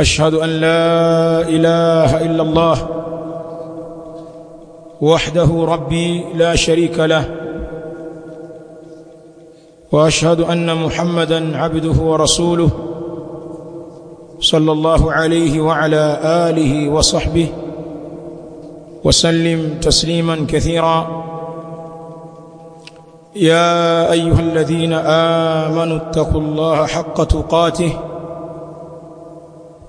أشهد أن لا إله إلا الله وحده ربي لا شريك له وأشهد أن محمدا عبده ورسوله صلى الله عليه وعلى آله وصحبه وسلم تسليما كثيرا. يا أيها الذين آمنوا اتقوا الله حق تقاته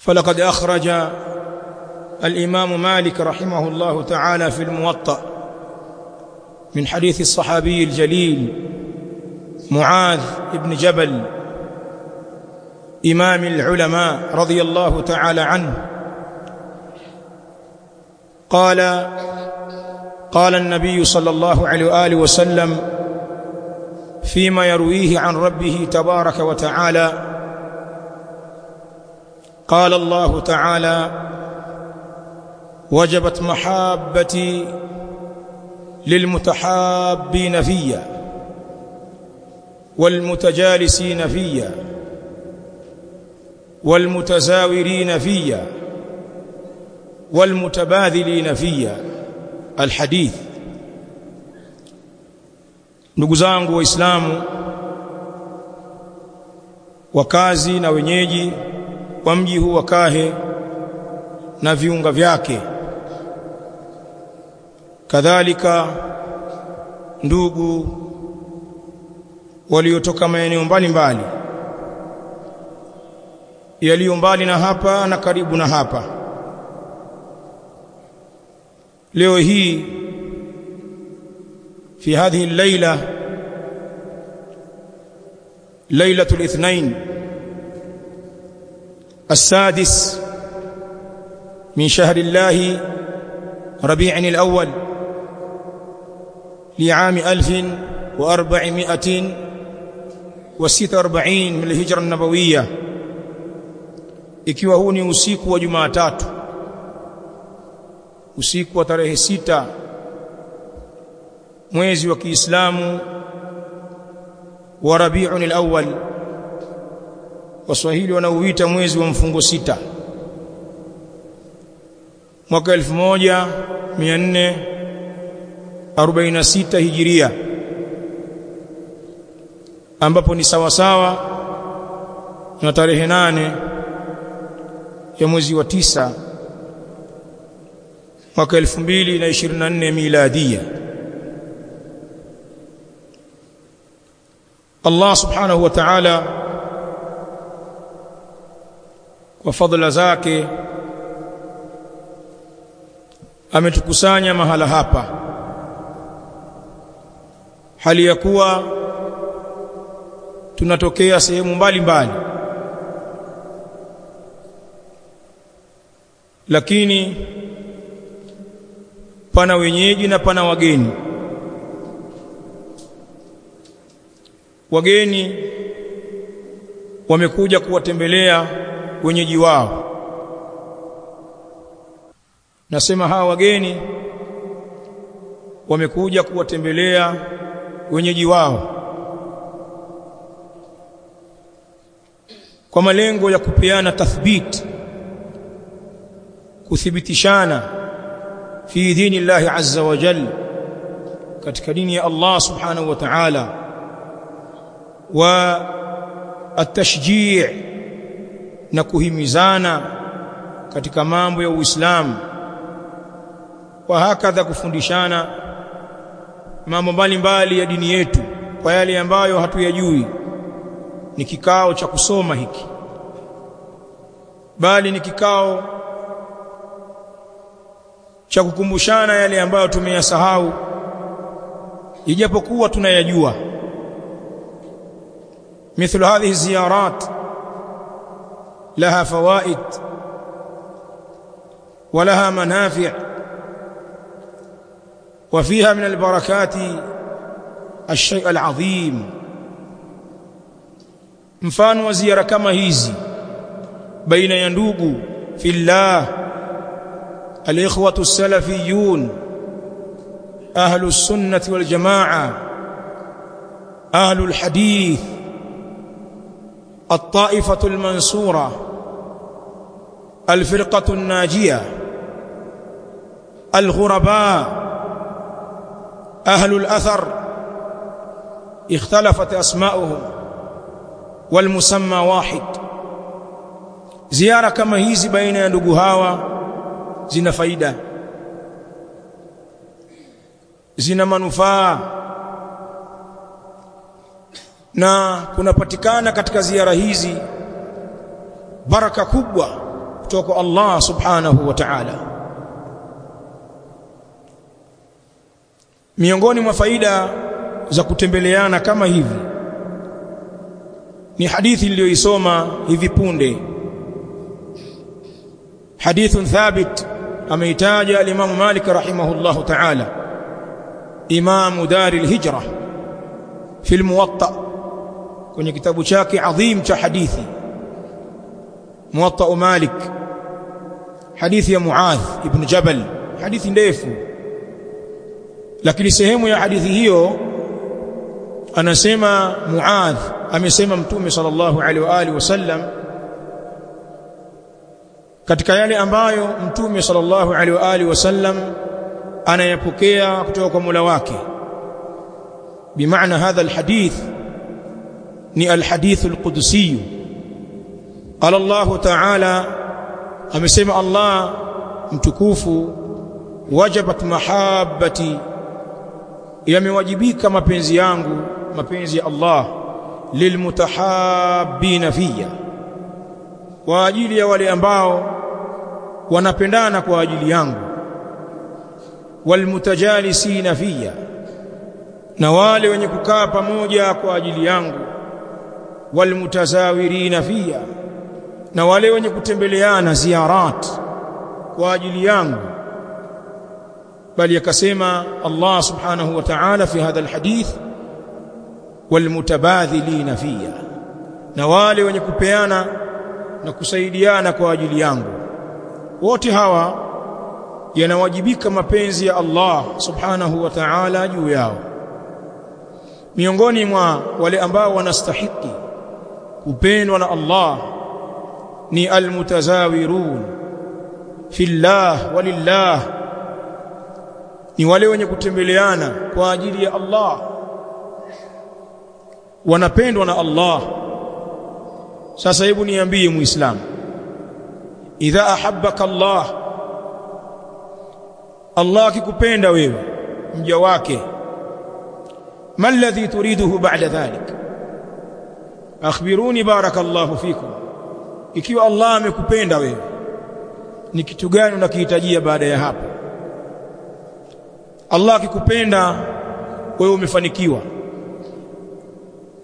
فلقد أخرج الإمام مالك رحمه الله تعالى في الموطأ من حديث الصحابي الجليل معاذ بن جبل إمام العلماء رضي الله تعالى عنه. قال قال النبي صلى الله عليه وآله وسلم فيما يرويه عن ربه تبارك وتعالى قال الله تعالى وجبت محابتي للمتحابين فيا والمتجالسين فيا والمتزاورين فيا والمتباذلين فيا. الحديث ndugu zangu waislamu wakazi na wenyeji wa mji huu wa Kahe na viunga vyake. Kadhalika ndugu waliotoka maeneo mbalimbali yaliyo mbali na hapa na karibu na hapa. Leo hii fi hadhihi laila lailatu ithnain السادس من شهر الله ربيع الأول لعام ألف وأربعمائة وستة أربعين من الهجرة النبوية. إكي وهو نيوسيق وجماتات وسيق وتره ستة. موزي وكي إسلام وربيع الأول وربيع الأول. Waswahili wanauita mwezi wa mfungo sita. Mwaka 1446 Hijiria ambapo ni sawa sawa na tarehe nane ya mwezi wa tisa mwaka 2024 miladia. Allah subhanahu wa ta'ala kwa fadhila zake ametukusanya mahala hapa. Hali ya kuwa tunatokea sehemu mbalimbali lakini pana wenyeji na pana wageni. Wageni wamekuja kuwatembelea wenyeji wao. Nasema hawa wageni wamekuja kuwatembelea wenyeji wao. Kwa malengo ya kupeana tathbit kuthibitishana fi dini Allah azza wa jalla katika dini ya Allah subhanahu wa ta'ala wa atashjii na kuhimizana katika mambo ya Uislamu. Wa hakadha kufundishana mambo mbalimbali ya dini yetu kwa yale ambayo hatuyajui. Ni kikao cha kusoma hiki. Bali ni kikao cha kukumbushana yale ambayo tumeyasahau ijapokuwa tunayajua. Mithlu hadhihi ziyarat لها فوائد ولها منافع وفيها من البركات الشيء العظيم. مفان وزيارة كما هيزي بين يندوب في الله الإخوة السلفيون أهل السنة والجماعة أهل الحديث الطائفة المنصورة الفرقة الناجية الغرباء أهل الأثر اختلفت أسماؤهم والمسمى واحد. زيارة كما hizi baina hawa zina faida zina manufaa na kunapatikana katika ziara hizi baraka kubwa kutoka Allah subhanahu wa ta'ala. Miongoni mwa faida za kutembeleana kama hivi ni hadithi niliyoisoma hivi punde. Hadithun thabit ameitaja al-Imam Malik rahimahullahu ta'ala. Imamu dar al-hijra fi al-muwatta kwenye kitabu chake adhim cha hadithi. Muwatta Malik. Hadithi ya Muadh ibn Jabal. Hadithi ndefu. Lakini sehemu ya hadithi hiyo anasema Muadh amesema mtume sallallahu alaihi wa alihi wasallam katika yale ambayo mtume sallallahu alaihi wa alihi wasallam anayapokea kutoka kwa Mola wake. Bimaana hadha alhadith ni alhadith alqudsi. Qala Allah ta'ala amesema Allah mtukufu wajabat mahabbati yamewajibika mapenzi yangu mapenzi ya Allah lilmutahabbina fiyya kwa ajili ya wale ambao wanapendana kwa ajili yangu walmutajalisina fiyya na wale wenye kukaa pamoja kwa ajili yangu walmutazawirina fiya na wale wenye kutembeleana ziarat kwa ajili yangu. Bali akasema Allah subhanahu wa ta'ala fi hadha alhadith walmutabadhilina fiyya na wale wenye kupeana na kusaidiana kwa ajili yangu. Wote hawa yanawajibika mapenzi ya Allah subhanahu wa ta'ala juu yao. Miongoni mwa wale ambao wanastahiki kupendwa na Allah ni almutazawirun. Fillah walillah ni wale wenye kutembeleana kwa ajili ya Allah. Wanapendwa na Allah. Sasa hebu niambie muislamu idha ahabbaka Allah. Allah akikupenda wewe mja wake. Ma alladhi turiduhu ba'da dhalik? Akhbiruni barakallahu fikum. Ikiwa Allah amekupenda wewe ni kitu gani unakihitajia baada ya hapo? Allah akikupenda wewe umefanikiwa.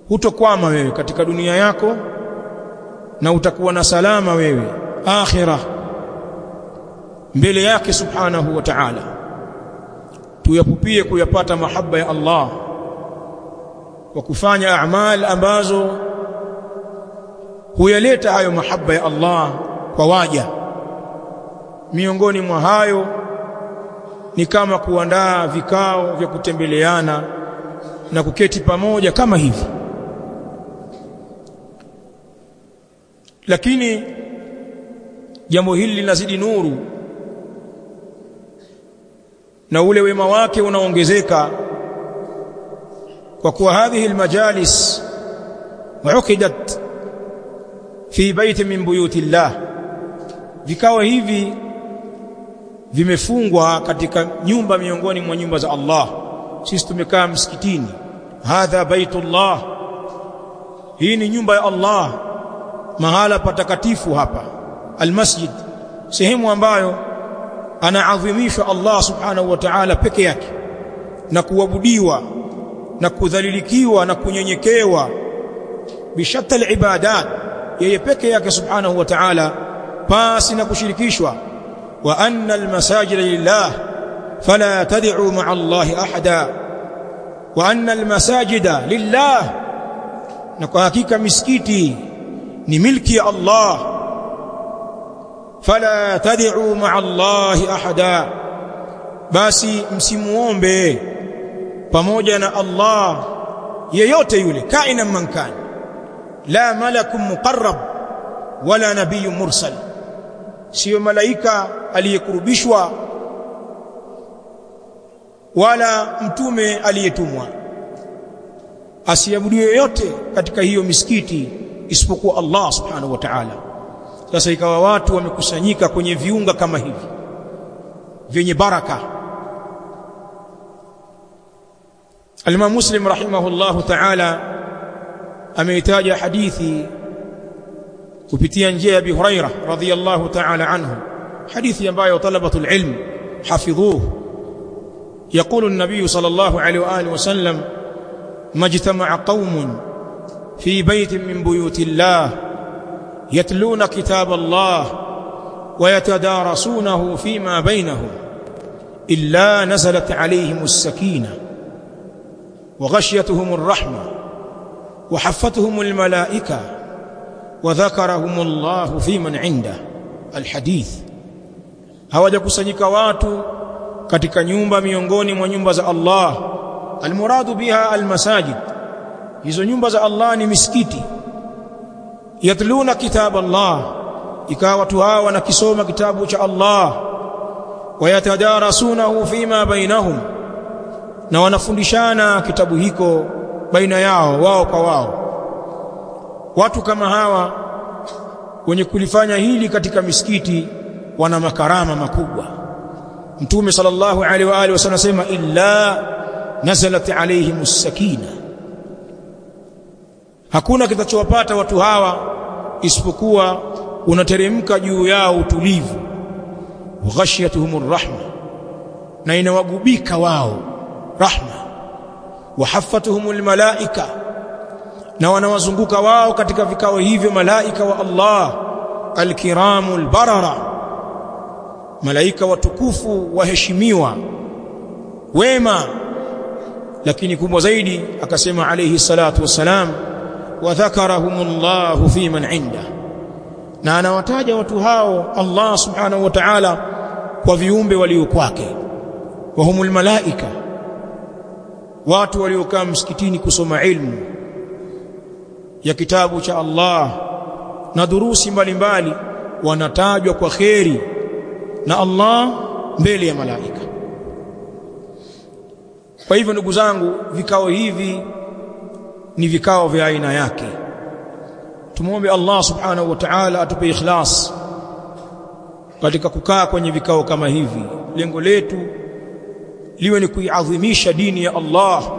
Hutokwama wewe katika dunia yako na utakuwa na salama wewe akhirah. Mbele yake subhanahu wa ta'ala. Tuyapupie kuyapata mahaba ya Allah kwa kufanya a'mal ambazo huyaleta hayo mahaba ya Allah kwa waja. Miongoni mwa hayo ni kama kuandaa vikao vya kutembeleana na kuketi pamoja kama hivi. Lakini jambo hili linazidi nuru na ule wema wake unaongezeka kwa kuwa hadhihi almajalis uqidat fi baiti min buyuti llah vikao hivi vimefungwa katika nyumba miongoni mwa nyumba za Allah. Sisi tumekaa msikitini. Hadha baitullah. Hii ni nyumba ya Allah. Mahala patakatifu hapa. Almasjid. Sehemu ambayo anaadhimishwa Allah subhanahu wa ta'ala peke yake. Na kuabudiwa na kudhalilikiwa na kunyenyekewa. Bishatta alibadat yeye peke yake subhanahu wa ta'ala pasi na kushirikishwa wa anna almasajida lillah fala tad'u ma'a Allah ahada wa anna almasajida lillah na kwa hakika misikiti ni milki ya Allah fala tad'u ma'a Allah ahada basi msimuombe pamoja na Allah yeyote yule kaina man kan la malakun muqarrab wala nabiyyun mursal. Sio malaika aliyekurubishwa wala mtume aliyetumwa. Asiabudiwe yote katika hiyo misikiti isipokuwa Allah subhanahu wa ta'ala. Sasa ikawa watu wamekusanyika kwenye viunga kama hivi vyenye baraka. Al-Imam Muslim rahimahullahu ta'ala ameitaja hadithi kupitia njia ya Abi Huraira radhiyallahu ta'ala anhu. Hadithi ambayo talabatul ilm hafidhuhu. يقول النبي صلى الله عليه واله وسلم ما اجتمع قوم في بيت من بيوت الله يتلون كتاب الله ويتدارسونه فيما بينهم الا نزلت عليهم السكينه وغشيتهم الرحمه وحفتهم الملائكه وذكرهم الله في من عنده الحديث hawajakusanyika watu katika nyumba miongoni mwa nyumba za Allah almuradu biha almasajid hizo nyumba za Allah ni misikiti yatluna kitab Allah ikawa watu hawa wanakisoma kitabu cha Allah wayatadarasunahu fima bainahum na wanafundishana kitabu hiko baina yao wao kwa wao. Watu kama hawa wenye kulifanya hili katika misikiti wana makarama makubwa. Mtume sallallahu alaihi wa alihi wasallam asema illa nazalat alaihim sakina hakuna kitachowapata watu hawa isipokuwa unateremka juu yao utulivu. Ghashiyatuhumur rahma. Na inawagubika wao rahma wahaffatuhumul malaika na wanawazunguka wao katika vikao hivyo malaika wa Allah alkiramul barara malaika watukufu waheshimiwa wema. Lakini kubwa zaidi akasema alayhi salatu wassalam wa dhakarahumullahu fi man inda na anawataja watu hao Allah subhanahu wa ta'ala kwa viumbe walio kwake wa humul malaika watu waliokaa msikitini kusoma ilmu ya kitabu cha Allah na durusi mbalimbali wanatajwa kwa kheri na Allah mbele ya malaika. Kwa hivyo ndugu zangu vikao hivi ni vikao vya aina yake. Tumuombe Allah subhanahu wa ta'ala atupe ikhlas katika kukaa kwenye vikao kama hivi. Lengo letu liwe ni kuiadhimisha dini ya Allah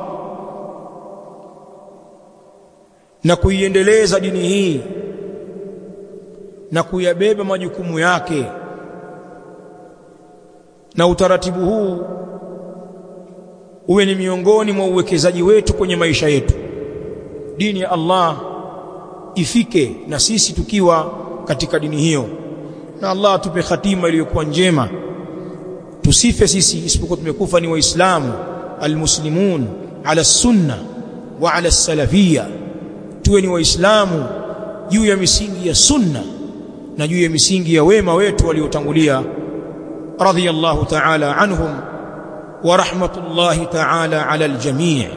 na kuiendeleza dini hii na kuyabeba majukumu yake na utaratibu huu uwe ni miongoni mwa uwekezaji wetu kwenye maisha yetu. Dini ya Allah ifike na sisi tukiwa katika dini hiyo. Na Allah atupe khatima iliyokuwa njema tusife sisi isipokuwa tumekufa ni waislamu almuslimun ala sunna wa ala salafia. Tuwe ni waislamu juu ya misingi ya sunna na juu ya misingi ya wema wetu waliotangulia. Radhiyallahu ta'ala anhum wa rahmatullahi ta'ala ala aljamii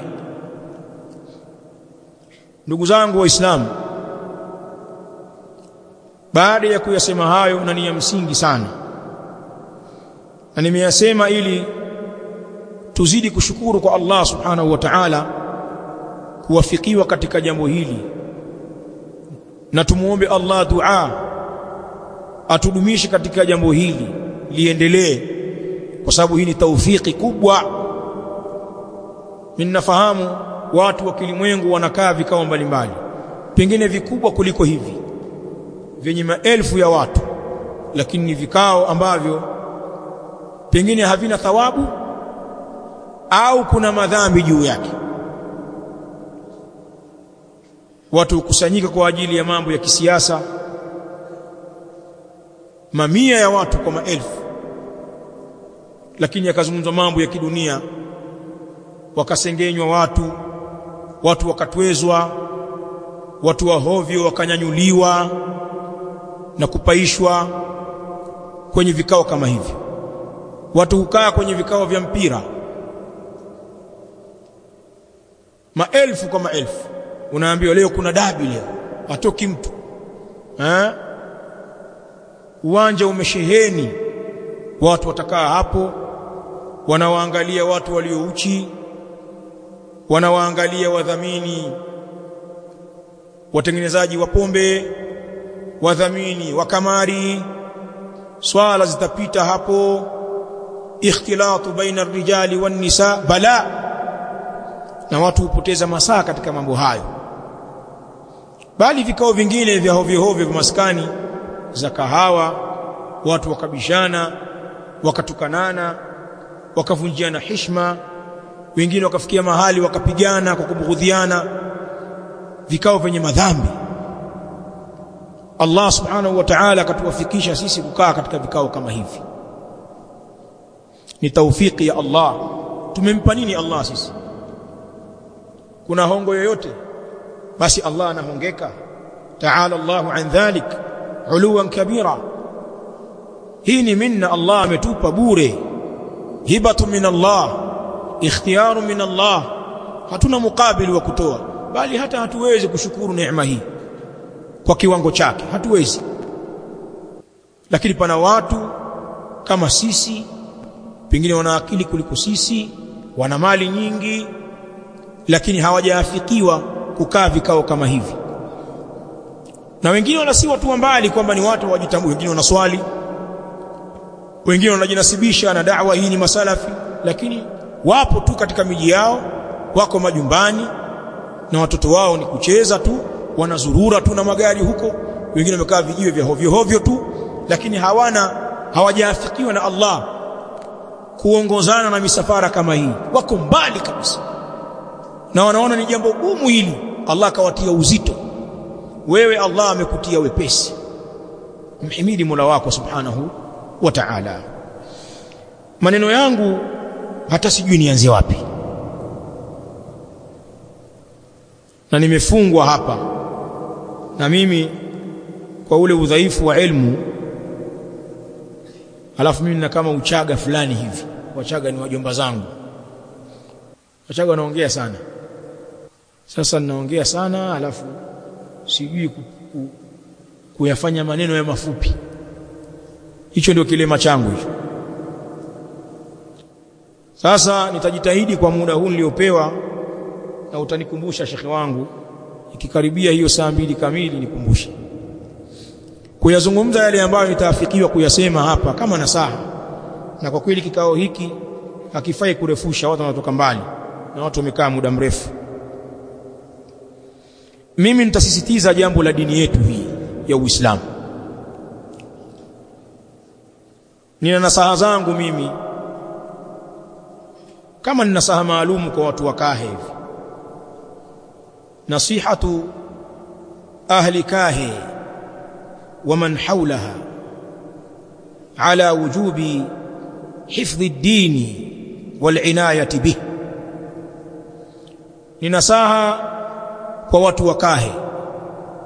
ndugu zangu waislamu baada ya kuyasema hayo na ni ya msingi sana na nimeyasema ili tuzidi kushukuru kwa Allah subhanahu wa ta'ala kuwafikiwa katika jambo hili. Na tumuombe Allah dua atudumishe katika jambo hili liendelee kwa sababu hii ni taufiki kubwa. Mimi nafahamu watu wa kilimwengu wanakaa vikao mbalimbali pengine vikubwa kuliko hivi vyenye maelfu ya watu lakini ni vikao ambavyo pengine havina thawabu au kuna madhambi juu yake. Watu hukusanyika kwa ajili ya mambo ya kisiasa. Mamia ya watu kwa maelfu. Lakini yakazungumzwa mambo ya kidunia. Wakasengenywa watu. Watu wakatwezwa. Watu wa hovyo wakanyanyuliwa na kupaishwa kwenye vikao kama hivi watu hukaa kwenye vikao vya mpira. Maelfu kwa maelfu. Unaambiwa leo kuna dabi leo. Hatoki mtu. Ha? uwanja umesheheni. Watu watakaa hapo. Wanawaangalia watu waliouchi wanawaangalia wadhamini. Watengenezaji wa pombe. Wadhamini wa kamari. Swala zitapita hapo ikhtilatu baina rijali wan nisa bala. Na watu hupoteza masaa katika mambo hayo. Bali vikao vingine vya hovyo hovyo vya maskani za kahawa watu wakabishana wakatukanana wakavunjiana heshima wengine wakafikia mahali wakapigana kwa kubughudhiana. Vikao vyenye madhambi. Allah subhanahu wa ta'ala akatuwafikisha sisi kukaa katika vikao kama hivi ni taufiki ya Allah. Tumempa nini Allah sisi? Kuna hongo yoyote? Basi Allah anahongeka. Ta'ala Allahu an dhalik uluwan kabira. Hii ni minna Allah ametupa bure. Hibatu min Allah ikhtiyaru min Allah. Hatuna mukabili wa kutoa bali hata hatuwezi kushukuru neema hii kwa kiwango chake. Hatuwezi. Lakini pana watu kama sisi pengine wana akili kuliko sisi wana mali nyingi lakini hawajaafikiwa kukaa vikao kama hivi. Na wengine wana si watu wa mbali kwamba ni watu wajitambua wengine wana swali wengine wanajinasibisha na da'wa hii ni masalafi lakini wapo tu katika miji yao wako majumbani na watoto wao ni kucheza tu wanazurura tu na magari huko wengine wamekaa vijiwe vya hovyo hovyo tu lakini hawana hawajaafikiwa na Allah kuongozana na misafara kama hii. Wako mbali kabisa. Na wanaona ni jambo gumu hili. Allah akawatia uzito. Wewe Allah amekutia wepesi. Mhimidi Mola wako subhanahu wa ta'ala. Maneno yangu hata sijui nianze wapi. Na nimefungwa hapa. Na mimi kwa ule udhaifu wa elimu alafu mimi na kama uchaga fulani hivi wachaga ni wajomba zangu. Wachaga wanaongea sana. Sasa ninaongea sana alafu sijui ku, ku, kuyafanya maneno ya mafupi. Hicho ndio kilema changu hicho. Sasa nitajitahidi kwa muda huu niliopewa na utanikumbusha shekhe wangu. Ikikaribia hiyo saa mbili kamili nikumbushe. Kuyazungumza yale ambayo nitaafikiwa kuyasema hapa kama nasaha na kwa kweli kikao hiki hakifai kurefusha, watu wanatoka mbali na watu wamekaa muda mrefu. Mimi nitasisitiza jambo la dini yetu hii ya Uislamu. Nina nasaha zangu mimi, kama nina saha maalum kwa watu wa Kahe hivi, nasihatu ahli Kahe wa man haulaha ala wujubi hifdhi dini walinayati bih. Ni nasaha kwa watu wa Kahe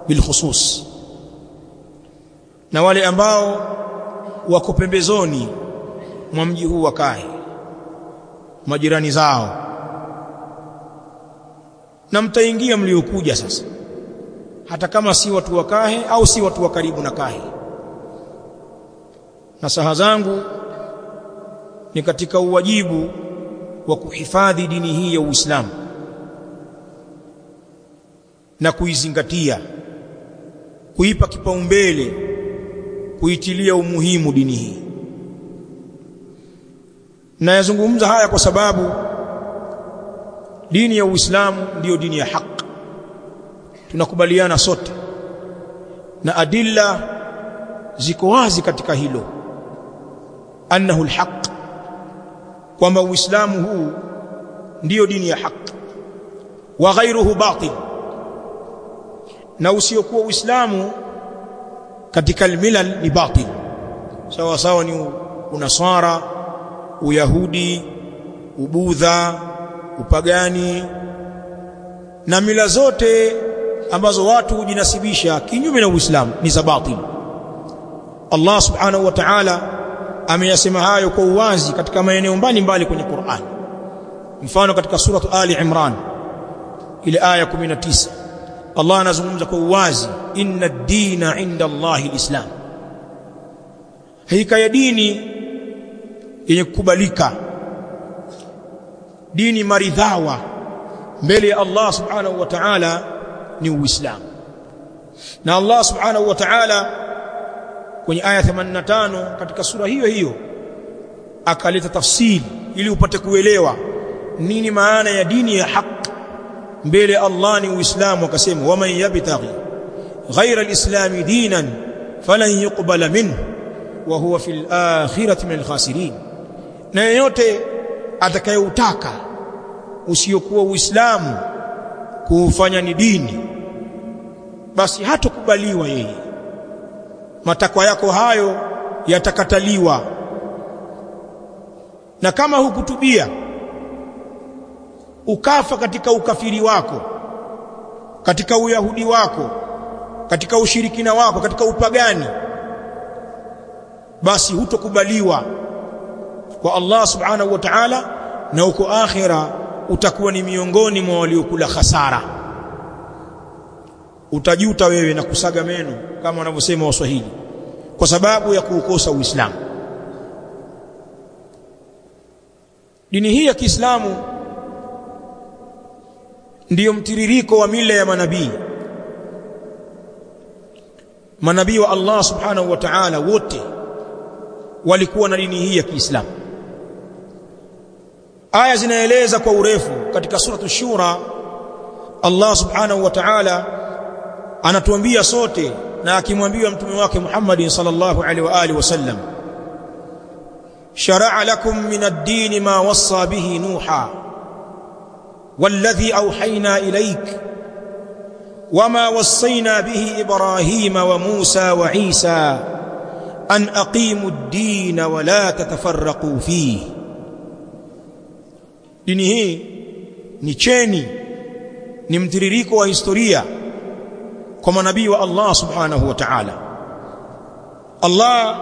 bilkhusus na wale ambao wako pembezoni mwa mji huu wa Kahe majirani zao. Na mtaingia mliokuja sasa hata kama si watu wa Kahe au si watu wa karibu na Kahe. Nasaha zangu ni katika uwajibu wa kuhifadhi dini hii ya Uislamu na kuizingatia kuipa kipaumbele kuitilia umuhimu dini hii. Nayazungumza haya kwa sababu dini ya Uislamu ndiyo dini ya haki. Tunakubaliana sote na adilla ziko wazi katika hilo. Annahu alhaq kwamba uislamu huu ndiyo dini ya haki wa ghairuhu batil na usiokuwa uislamu katika almilal ni batil sawa sawa ni unasara uyahudi ubudha upagani na mila zote ambazo watu hujinasibisha kinyume na Uislamu ni za batil. Allah subhanahu wa ta'ala ameyasema hayo kwa uwazi katika maeneo mbalimbali kwenye Qur'an. Mfano katika suratu Ali Imran ile aya 19 Allah anazungumza kwa uwazi inna ad-dina 'inda Allahi al-Islam. hika ya dini yenye kukubalika dini maridhawa mbele ya Allah subhanahu wa ta'ala ni Uislamu. Na Allah Subhanahu wa Ta'ala kwenye aya 85 katika sura hiyo hiyo akaleta tafsiri ili upate kuelewa nini maana ya dini ya haki mbele Allah ni Uislamu. Akasema waman yabtaghi ghayra al-islam dinan falan yuqbala minhu wa huwa fil akhirati min al-khasirin na yeyote atakayeutaka usiokuwa Uislamu kuufanya ni dini basi hatokubaliwa yeye matakwa yako hayo yatakataliwa. Na kama hukutubia ukafa katika ukafiri wako katika uyahudi wako katika ushirikina wako katika upagani basi hutokubaliwa kwa Allah subhanahu wa ta'ala na uko akhira utakuwa ni miongoni mwa waliokula hasara utajuta wewe na kusaga meno kama wanavyosema waswahili kwa sababu ya kuukosa uislamu. Dini hii ya Kiislamu ndiyo mtiririko wa mila ya manabii. Manabii wa Allah subhanahu wa ta'ala wote walikuwa na dini hii ya Kiislamu. Aya zinaeleza kwa urefu katika suratu shura Allah subhanahu wa ta'ala anatuambia sote na akimwambia mtume wake Muhammad sallallahu alaihi wa alihi wasallam shar'a lakum min ad-din ma wassa bihi nuha والذي أوحينا إليك وما وصينا به إبراهيم وموسى وعيسى أن أقيموا الدين ولا تتفرقوا فيه dini hii ni cheni ni mtiririko wa historia kwa manabii wa Allah subhanahu wa ta'ala. Allah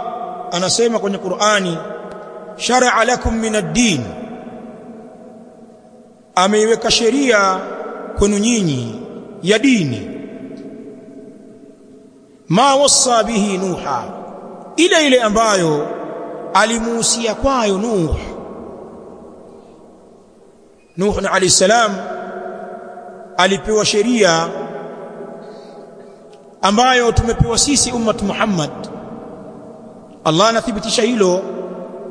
anasema kwenye Qur'ani shar'a lakum min ad-din. Ameiweka sheria kwenu nyinyi ya dini. Ma wassa bihi nuha ile ile ambayo alimuhusia kwayo nuh. Nuh alayhi salam alipewa sheria ambayo tumepewa sisi ummat Muhammad. Allah anathibitisha hilo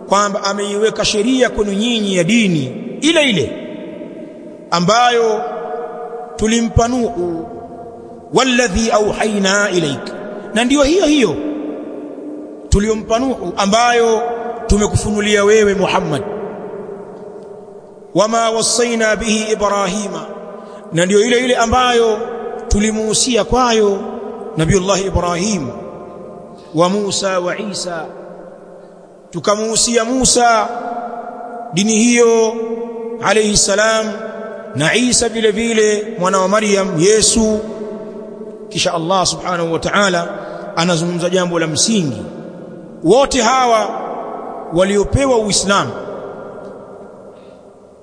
kwamba ameiweka sheria kwenu nyinyi ya dini ile ile ambayo tulimpa Nuhu walladhi auhaina ilaik na ndiyo hiyo hiyo tuliyompa Nuhu ambayo tumekufunulia wewe Muhammad. Wama wasaina bihi Ibrahima. Na ndiyo ile ile ambayo tulimuhusia kwayo Nabiullah Ibrahim wa Musa wa Isa. Tukamuhusia Musa dini hiyo alayhi salam na Isa vile vile mwana wa Maryam Yesu. Kisha Allah subhanahu wa ta'ala anazungumza jambo la msingi. Wote hawa waliopewa uislamu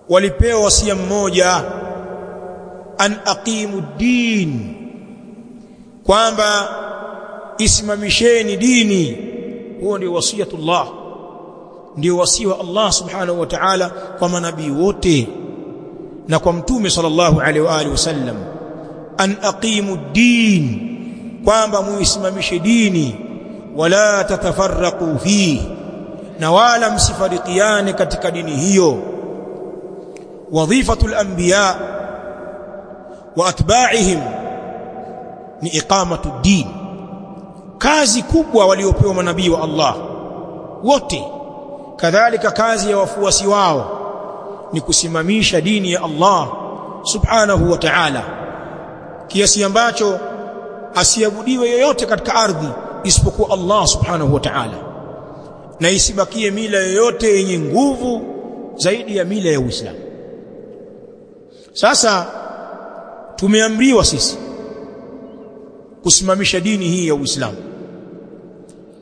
walipewa wasia mmoja an aqimu din kwamba isimamisheni dini. Huo ndio wasiyatullah ndio wasia wa Allah subhanahu wa ta'ala kwa manabii wote na kwa mtume sallallahu alaihi wa alihi wasallam. An aqimu din kwamba muisimamishe dini. Wala tatafarraqu fi na wala msifarikiane katika dini hiyo. Wadhifatul anbiya wa atba'ihim ni iqamatu din. Kazi kubwa waliopewa manabii wa Allah. Wote. Kadhalika kazi ya wafuasi wao ni kusimamisha dini ya Allah subhanahu wa ta'ala. Kiasi ambacho asiabudiwe yoyote katika ardhi isipokuwa Allah subhanahu wa ta'ala. Na isibakie mila yoyote yenye nguvu zaidi ya mila ya Uislamu. Sasa tumeamriwa sisi kusimamisha dini hii ya Uislamu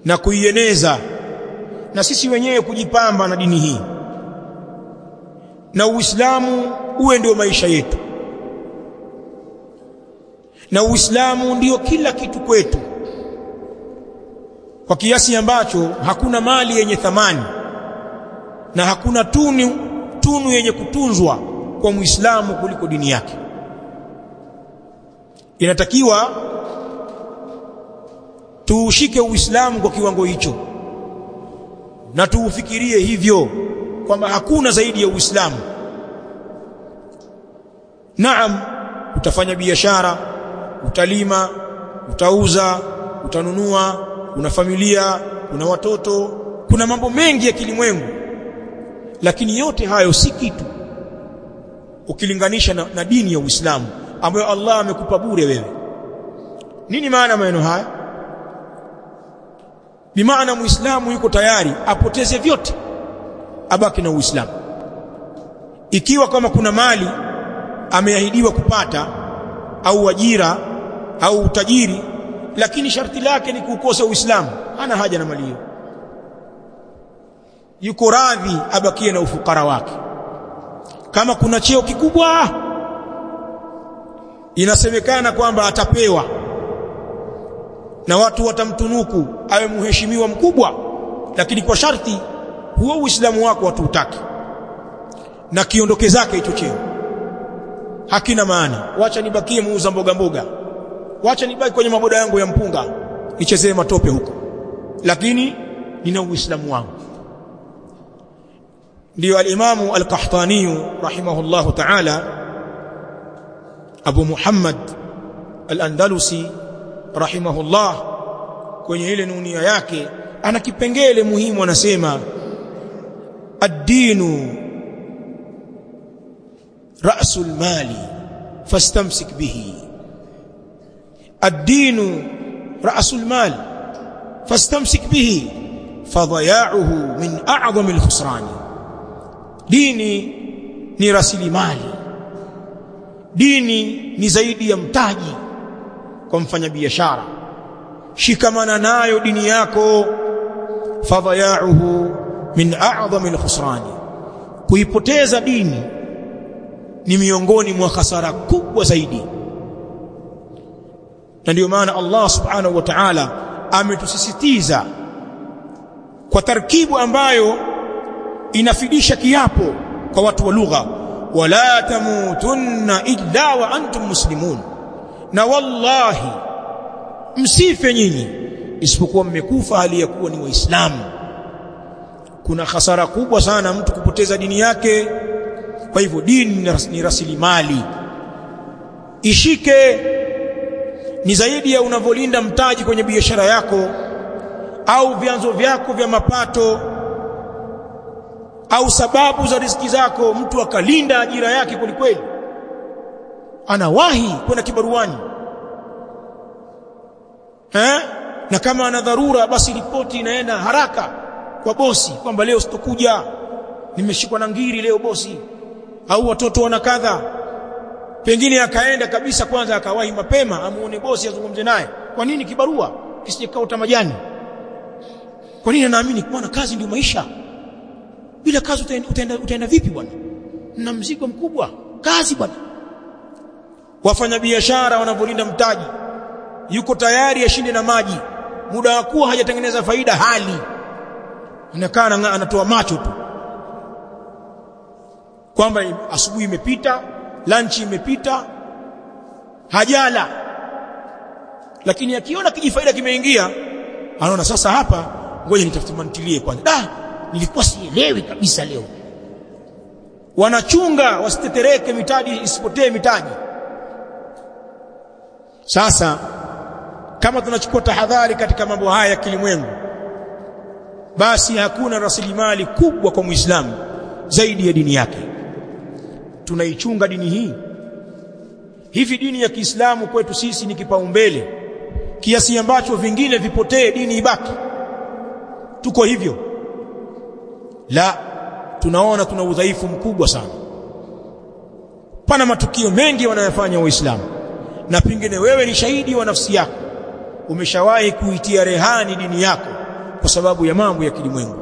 na kuieneza na sisi wenyewe kujipamba na dini hii. Na Uislamu uwe ndio maisha yetu. Na Uislamu ndio kila kitu kwetu. Kwa kiasi ambacho hakuna mali yenye thamani na hakuna tunu tunu yenye kutunzwa kwa Muislamu kuliko dini yake. Inatakiwa tuushike Uislamu kwa kiwango hicho. Na tuufikirie hivyo kwamba hakuna zaidi ya Uislamu. Naam utafanya biashara utalima utauza utanunua una familia una watoto kuna mambo mengi ya kilimwengu. Lakini yote hayo si kitu ukilinganisha na, na dini ya Uislamu ambayo Allah amekupa bure wewe. Nini maana maneno haya bimaana muislamu yuko tayari apoteze vyote abaki na uislamu. Ikiwa kama kuna mali ameahidiwa kupata au ajira au utajiri lakini sharti lake ni kukosa uislamu hana haja na mali hiyo. Yuko radhi abakie na ufukara wake. Kama kuna cheo kikubwa inasemekana kwamba atapewa na watu watamtunuku awe mheshimiwa mkubwa. Lakini kwa sharti huo uislamu wako watu utaki na kiondoke zake hicho cheo. Hakina maana. Wacha nibakie muuza mboga mboga. Wacha nibaki kwenye maboda yangu ya mpunga. Nichezee matope huko. Lakini nina uislamu wangu. Ndio alimamu al-Qahtani rahimahullahu ta'ala Abu Muhammad al-Andalusi rahimahullah kwenye ile nunia yake ana kipengele muhimu anasema ad-dinu ra'sul mali fastamsik bihi. Ad-dinu ra'sul mali fastamsik bihi fadhaya'uhu min a'zami al-khusrani. Dini ni rasilimali dini ni zaidi ya mtaji kwa mfanyabiashara shikamana nayo dini yako. Fadhayauhu min a'zami alkhusrani. Kuipoteza dini ni miongoni mwa hasara kubwa zaidi. Na ndio maana Allah subhanahu wa ta'ala ametusisitiza kwa tarkibu ambayo inafidisha kiapo kwa watu wa lugha. Wala tamutunna illa wa antum muslimun na wallahi msife nyinyi isipokuwa mmekufa hali ya kuwa ni waislamu kuna hasara kubwa sana mtu kupoteza dini yake. Kwa hivyo dini ni rasilimali. Ishike ni zaidi ya unavyolinda mtaji kwenye biashara yako au vyanzo vyako vya mapato au sababu za riziki zako mtu akalinda ajira yake kwelikweli anawahi kwenda kibaruani. Eh na kama ana dharura basi ripoti inaenda haraka kwa bosi kwamba leo sitokuja. Nimeshikwa na ngiri leo bosi. Au watoto wana kadha pengine akaenda kabisa kwanza akawahi mapema amuone bosi azungumze naye. Kwa nini kibarua kisijakaota majani? Kwa nini anaamini bwana kazi ndio maisha? Bila kazi utaenda, utaenda, utaenda vipi bwana? Na mzigo mkubwa. Kazi bwana wafanyabiashara wanapolinda mtaji yuko tayari ashinde na maji. Muda wa kuwa hajatengeneza faida hali. Inakana anatoa macho tu. Kwamba asubuhi imepita lunch imepita hajala. Lakini akiona kijifaida kimeingia anaona sasa hapa ngoja nitafute mantilie kwanza. Da nilikuwa sielewi kabisa leo. Wanachunga wasitetereke mitaji isipotee mitaji sasa kama tunachukua tahadhari katika mambo haya ya kilimwengu basi hakuna rasilimali kubwa kwa Muislamu zaidi ya dini yake. Tunaichunga dini hii. Hivi dini ya Kiislamu kwetu sisi ni kipaumbele kiasi ambacho vingine vipotee dini ibaki. Tuko hivyo. La tunaona tuna udhaifu mkubwa sana. Pana matukio mengi wanayofanya waislamu na pingine wewe ni shahidi wa nafsi yako. Umeshawahi kuitia rehani dini yako kwa sababu ya mambo ya kilimwengu.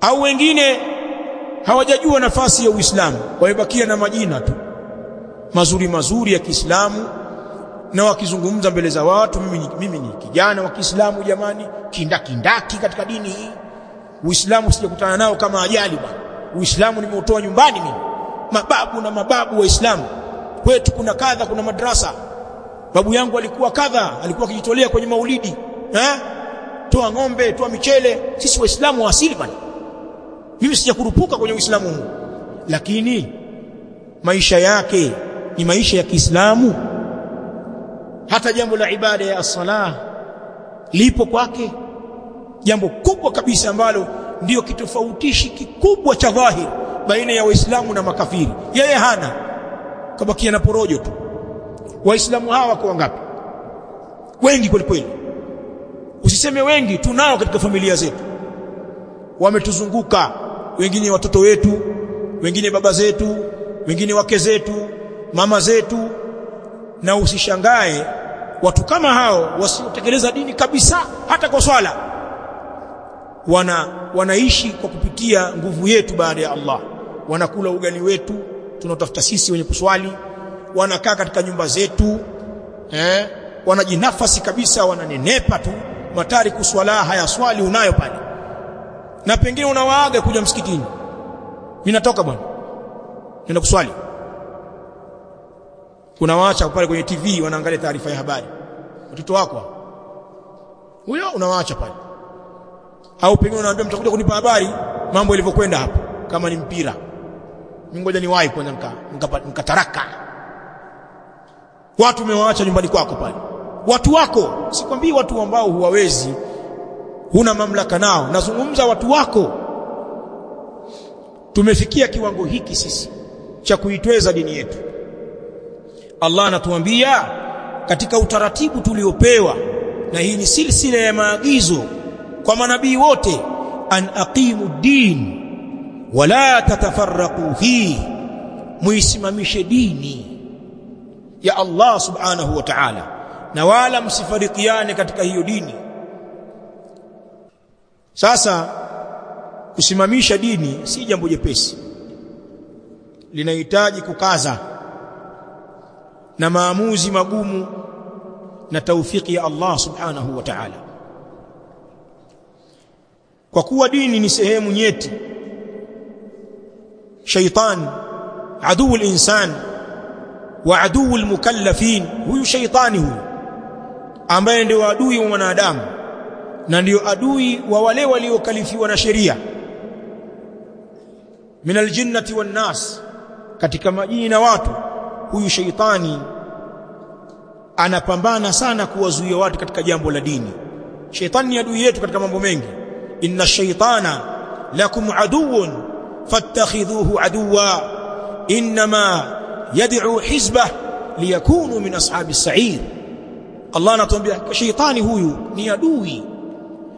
Au wengine hawajajua nafasi ya Uislamu wamebakia na majina tu. Mazuri mazuri ya Kiislamu na wakizungumza mbele za watu mimi mimi ni kijana wa Kiislamu jamani kindakindaki katika dini hii. Uislamu sijakutana nao kama ajali bwana. Uislamu nimeutoa nyumbani mimi. Mababu na mababu waislamu kwetu kuna kadha kuna madrasa. Babu yangu alikuwa kadha alikuwa akijitolea kwenye maulidi. Eh toa ng'ombe toa michele. Sisi waislamu wa asili bwana. Mimi sijakurupuka kwenye uislamu huu. Lakini maisha yake ni maisha ya Kiislamu. Hata jambo la ibada ya as-salah lipo kwake. Jambo kubwa kabisa ambalo ndiyo kitofautishi kikubwa cha dhahiri baina ya waislamu na makafiri. Yeye hana kabakia na porojo tu. Waislamu hawa wako wangapi? Wengi kweli kweli. Usiseme wengi tunao katika familia zetu. Wametuzunguka. Wengine watoto wetu wengine baba zetu wengine wake zetu mama zetu. Na usishangae watu kama hao wasiotekeleza dini kabisa hata kwa swala wana wanaishi kwa kupitia nguvu yetu baada ya Allah. Wanakula ugali wetu tunaotafuta sisi wenye kuswali wanakaa katika nyumba zetu eh wanajinafasi kabisa wananenepa tu matari kuswala haya swali unayo pale. Na pengine unawaaga kuja msikitini. Mimi natoka bwana nenda kuswali. Unawaacha pale kwenye TV wanaangalia taarifa ya habari. Watoto wako huyo unawaacha pale. Au pengine unaambia mtakuja kunipa habari mambo yalivyokwenda hapo kama ni mpira ngoja niwahi kwanza nikataraka watu umewaacha nyumbani kwako pale. Watu wako sikwambii watu ambao huwawezi. Huna mamlaka nao. Nazungumza watu wako. Tumefikia kiwango hiki sisi cha kuitweza dini yetu. Allah anatuambia katika utaratibu tuliopewa na hii ni silsila ya maagizo kwa manabii wote an aqimu din wala tatafarraqu fihi muisimamishe dini ya Allah subhanahu wa ta'ala na wala msifarikiane katika hiyo dini. Sasa kusimamisha dini si jambo jepesi. Linahitaji kukaza na maamuzi magumu na taufiki ya Allah subhanahu wa ta'ala. Kwa kuwa dini ni sehemu nyeti shaitan عدو al-insan wa هو al-mukallafin huyu shaitani huyu ambaye ndio adui wa mwanadamu na ndio adui wa wale waliokalifiwa na sheria. Min aljinnati wan nas katika majini na watu huyu shaitani anapambana sana kuwazuia watu katika jambo la dini. Shaitani ni adui yetu katika mambo mengi. Inna shaitana lakum aduwwun fattakhidhuhu aduwa inma yad'u hizbah liyakunu min ashabi as-sa'ir Allah anatuambia shaitani huyu ni adui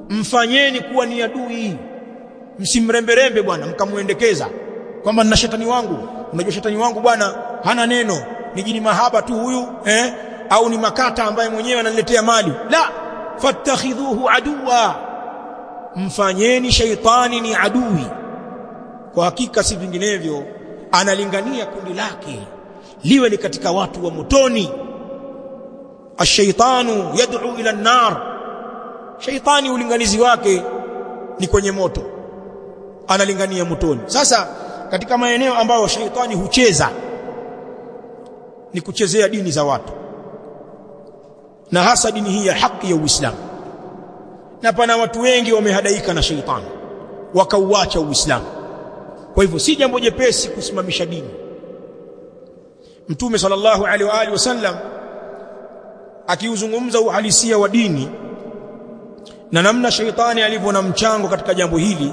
mfanyeni kuwa ni adui msimremberembe bwana mkamuendekeza kwamba nina shetani wangu unajua shetani wangu bwana hana neno ni jini mahaba tu huyu eh au ni makata ambaye mwenyewe ananiletea mali la fattakhidhuhu aduwa mfanyeni shaitani ni adui kwa hakika si vinginevyo analingania kundi lake liwe ni katika watu wa motoni. Ashaitanu yad'u ila an-nar. Shaitani ulinganizi wake ni kwenye moto. Analingania motoni. Sasa katika maeneo ambayo shaitani hucheza ni kuchezea dini za watu. Na hasa dini hii ya haki ya Uislamu. Na pana watu wengi wamehadaika na shaitani wakauacha Uislamu kwa hivyo si jambo jepesi kusimamisha dini. Mtume sallallahu alaihi wa alihi wasallam akiuzungumza uhalisia wa dini na namna sheitani alivyo na mchango katika jambo hili